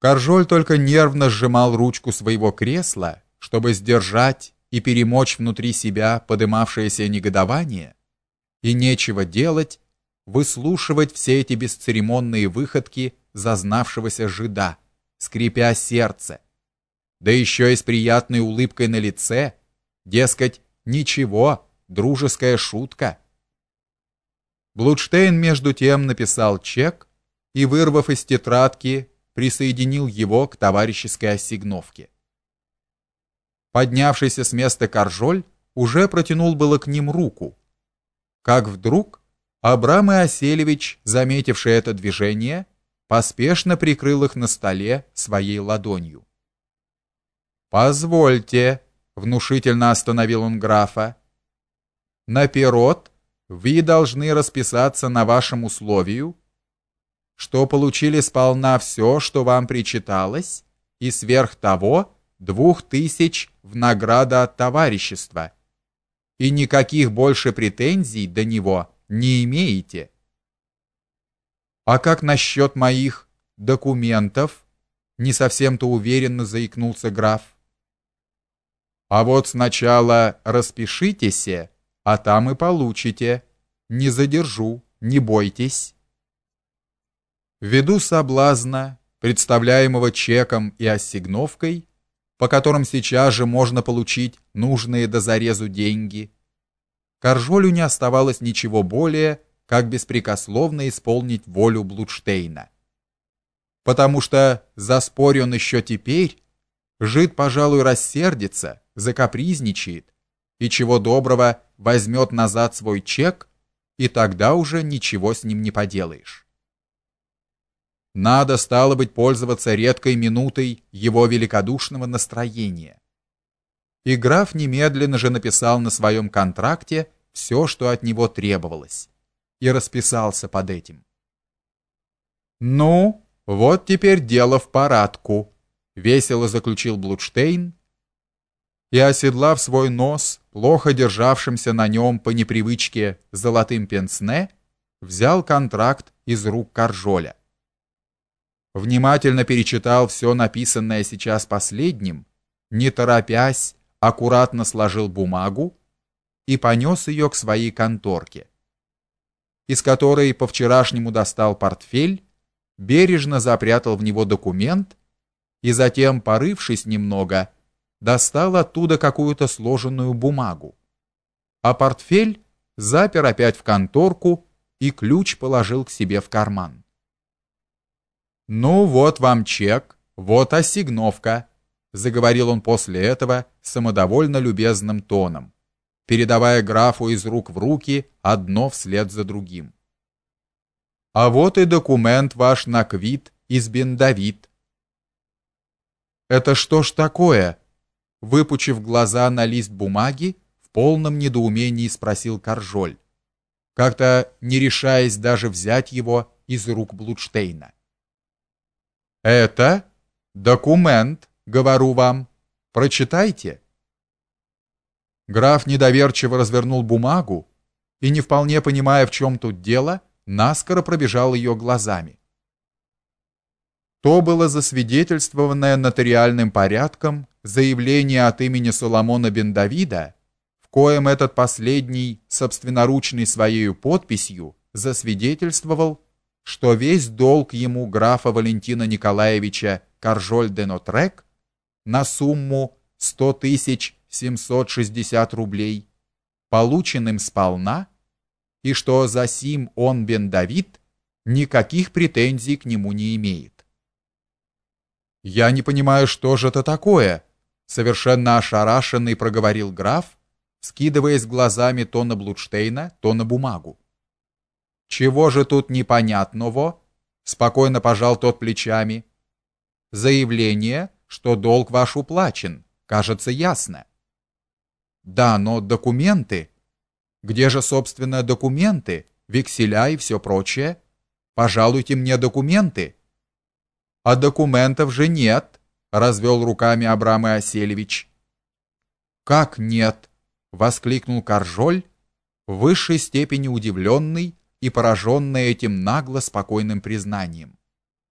Каржоль только нервно сжимал ручку своего кресла, чтобы сдержать и перемочь внутри себя подымавшееся негодование, и нечего делать, выслушивать все эти бесцеремонные выходки зазнавшегося жида, скрипя сердце, да еще и с приятной улыбкой на лице, дескать, ничего, дружеская шутка. Блудштейн между тем написал чек и, вырвав из тетрадки, присоединил его к товарищеской ассигновке. Поднявшийся с места Каржоль уже протянул было к ним руку, как вдруг Абрам Иоселевич, заметивший это движение, поспешно прикрыл их на столе своей ладонью. Позвольте, внушительно остановил он графа. Наперед вы должны расписаться на вашем условию, что получили сполна все, что вам причиталось, и сверх того двух тысяч в награда от товарищества. И никаких больше претензий до него не имеете. А как насчет моих документов? Не совсем-то уверенно заикнулся граф. А вот сначала распишитесь, а там и получите. Не задержу, не бойтесь. Ввиду соблазна, представляемого чеком и ассигновкой, по которым сейчас же можно получить нужные до зарезу деньги, Каржолю не оставалось ничего более, как беспрекословно исполнить волю Блудштейна. Потому что, заспорь он еще теперь, жид, пожалуй, рассердится, закапризничает и чего доброго возьмет назад свой чек, и тогда уже ничего с ним не поделаешь. Надо стало быть пользоваться редкой минутой его великодушного настроения. И граф немедленно же написал на своем контракте все, что от него требовалось, и расписался под этим. Ну, вот теперь дело в порядку, весело заключил Блудштейн и оседлав свой нос, плохо державшимся на нем по непривычке золотым пенсне, взял контракт из рук Каржоля внимательно перечитал все написанное сейчас последним, не торопясь, аккуратно сложил бумагу и понес ее к своей конторке, из которой по вчерашнему достал портфель, бережно запрятал в него документ и затем, порывшись немного, достал оттуда какую-то сложенную бумагу. А портфель запер опять в конторку и ключ положил к себе в карман. Ну вот вам чек, вот ассигновка, заговорил он после этого самодовольно любезным тоном, передавая графу из рук в руки одно вслед за другим. А вот и документ ваш на квит из Бендавид. Это что ж такое? выпучив глаза на лист бумаги, в полном недоумении спросил Каржоль, как-то не решаясь даже взять его из рук Блудштейна. Это документ, говорю вам. Прочитайте. Граф недоверчиво развернул бумагу и не вполне понимая, в чем тут дело, наскоро пробежал ее глазами. То было засвидетельствованное нотариальным порядком заявление от имени Соломона бен Давида, в коем этот последний собственноручной своей подписью засвидетельствовал что весь долг ему графа Валентина Николаевича Каржоль де Нотрек на сумму 100 тысяч 760 рублей полученным сполна, и что за сим он бен Давид никаких претензий к нему не имеет. Я не понимаю, что же это такое, совершенно ошарашенный проговорил граф, скидываясь глазами то на Блудштейна, то на бумагу. Чего же тут непонятного? Спокойно пожал тот плечами. Заявление, что долг ваш уплачен, кажется ясно. Да, но документы? Где же, собственно, документы, векселя и все прочее? Пожалуйте мне документы. А документов же нет, развел руками Абрам Иоселевич. Как нет? воскликнул Каржоль, в высшей степени удивленный и пораженная этим нагло спокойным признанием.